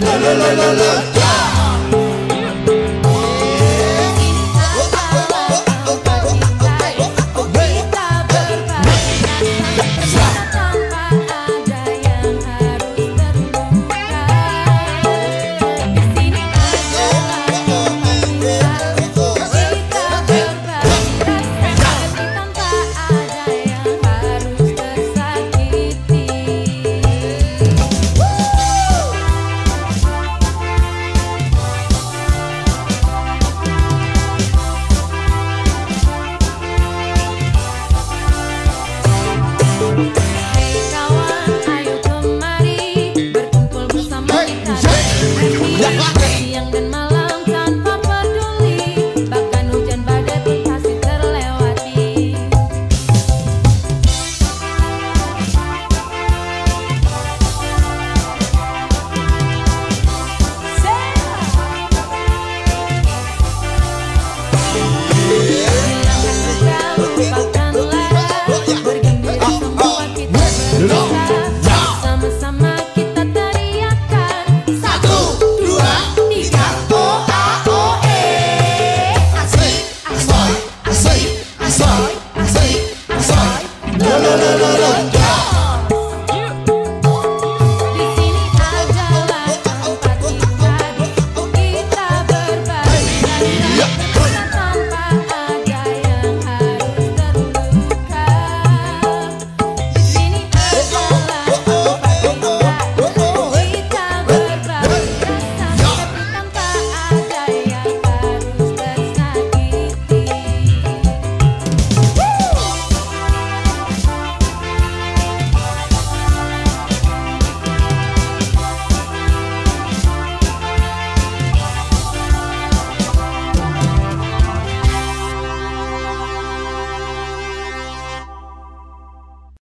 la la la la la.